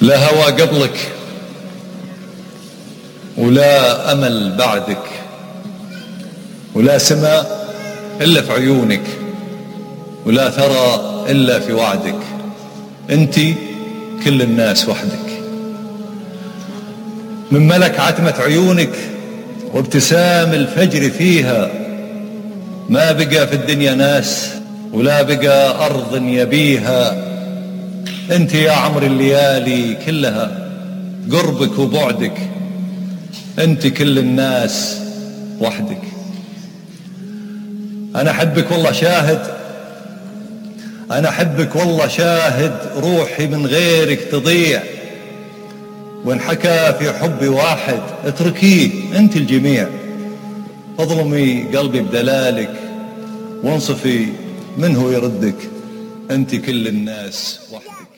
لا هوى قبلك ولا أمل بعدك ولا سماء إلا في عيونك ولا ثرى إلا في وعدك. أنت كل الناس وحدك. من ملك عتمة عيونك وابتسام الفجر فيها ما بقى في الدنيا ناس ولا بقى أرض يبيها. أنت يا عمر الليالي كلها قربك وبعدك أنت كل الناس وحدك. أنا أحبك والله شاهد أنا أحبك والله شاهد روحي من غيرك تضيع. وإن حكى في حبي واحد اتركيه أنت الجميع. اظلمي قلبي بدلالك وانصفي من هو يردك أنت كل الناس وحدك.